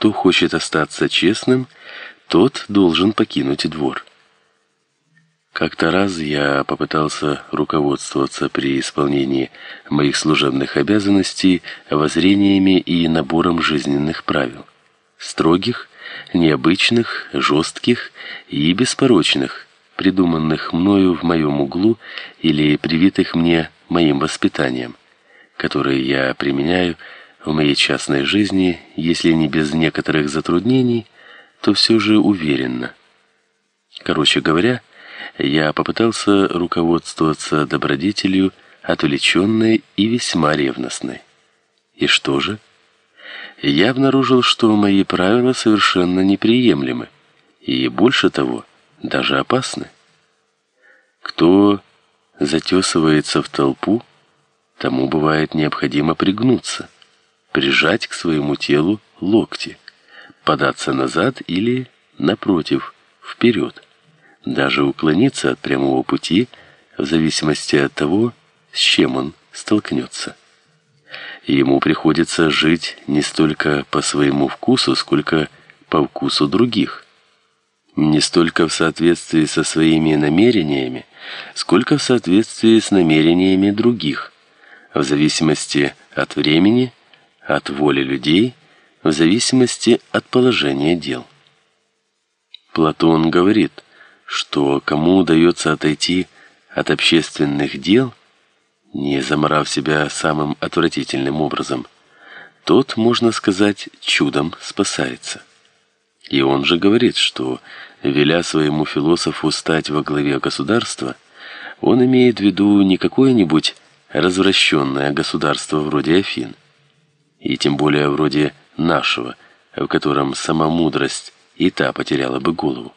кто хочет остаться честным, тот должен покинуть двор. Как-то раз я попытался руководствоваться при исполнении моих служебных обязанностей воззрениями и набором жизненных правил, строгих, необычных, жестких и беспорочных, придуманных мною в моем углу или привитых мне моим воспитанием, которые я применяю в моей частной жизни, если не без некоторых затруднений, то все же уверенно. Короче говоря, я попытался руководствоваться добродетелью, отвлеченной и весьма ревностной. И что же? Я обнаружил, что мои правила совершенно неприемлемы и больше того, даже опасны. Кто затесывается в толпу, тому бывает необходимо пригнуться, прижать к своему телу локти, податься назад или напротив, вперед даже уклониться от прямого пути в зависимости от того, с чем он столкнется. Ему приходится жить не столько по своему вкусу, сколько по вкусу других. Не столько в соответствии со своими намерениями, сколько в соответствии с намерениями других, в зависимости от времени, от воли людей, в зависимости от положения дел. Платон говорит – что кому удается отойти от общественных дел, не заморав себя самым отвратительным образом, тот, можно сказать, чудом спасается. И он же говорит, что веля своему философу стать во главе государства, он имеет в виду не какое-нибудь развращенное государство вроде Афин, и тем более вроде нашего, в котором сама мудрость и та потеряла бы голову.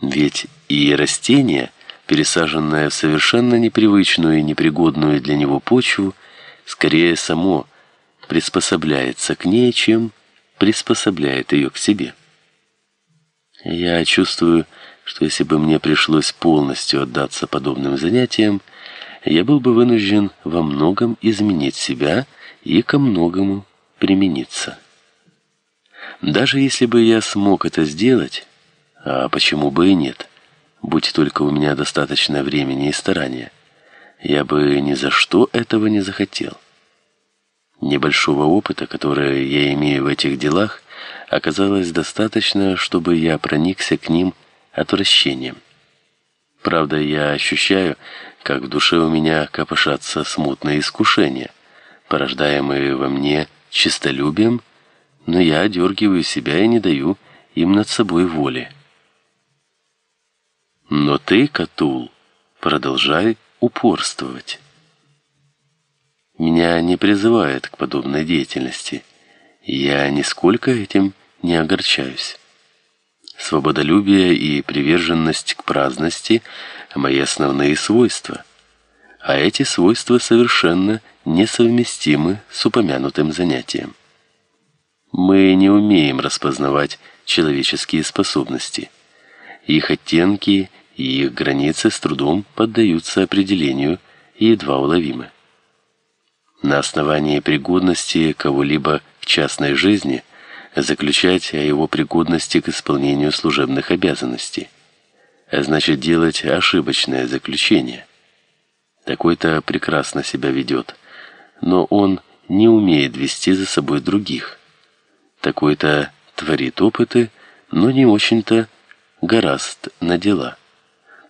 Ведь и растение, пересаженное в совершенно непривычную и непригодную для него почву, скорее само приспособляется к ней, чем приспособляет ее к себе. Я чувствую, что если бы мне пришлось полностью отдаться подобным занятиям, я был бы вынужден во многом изменить себя и ко многому примениться. Даже если бы я смог это сделать, а почему бы и нет? Будь только у меня достаточно времени и старания, я бы ни за что этого не захотел. Небольшого опыта, который я имею в этих делах, оказалось достаточно, чтобы я проникся к ним отвращением. Правда, я ощущаю, как в душе у меня копошатся смутные искушения, порождаемые во мне честолюбием, но я одергиваю себя и не даю им над собой воли. Но ты, Катул, продолжай упорствовать. Меня не призывает к подобной деятельности. Я нисколько этим не огорчаюсь. Свободолюбие и приверженность к праздности мои основные свойства, а эти свойства совершенно несовместимы с упомянутым занятием. Мы не умеем распознавать человеческие способности. Их оттенки и их границы с трудом поддаются определению и едва уловимы. На основании пригодности кого-либо к частной жизни заключать о его пригодности к исполнению служебных обязанностей, а значит делать ошибочное заключение. Такой-то прекрасно себя ведет, но он не умеет вести за собой других. Такой-то творит опыты, но не очень-то гораст на дела.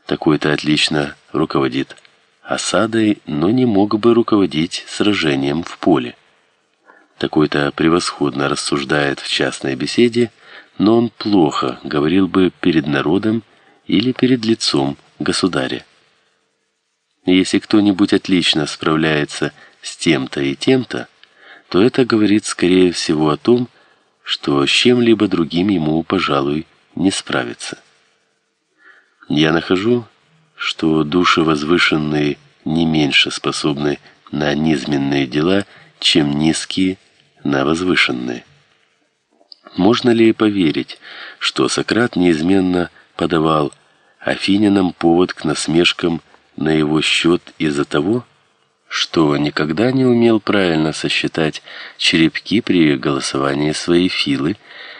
Такой-то отлично руководит осадой, но не мог бы руководить сражением в поле. Такой-то превосходно рассуждает в частной беседе, но он плохо говорил бы перед народом или перед лицом государя. Если кто-нибудь отлично справляется с тем-то и тем-то, то это говорит скорее всего о том, что с чем-либо другим ему, пожалуй, не справиться. Я нахожу, что души возвышенные не меньше способны на низменные дела, чем низкие на возвышенные. Можно ли поверить, что Сократ неизменно подавал афинянам повод к насмешкам на его счет из-за того, что никогда не умел правильно сосчитать черепки при голосовании своей филы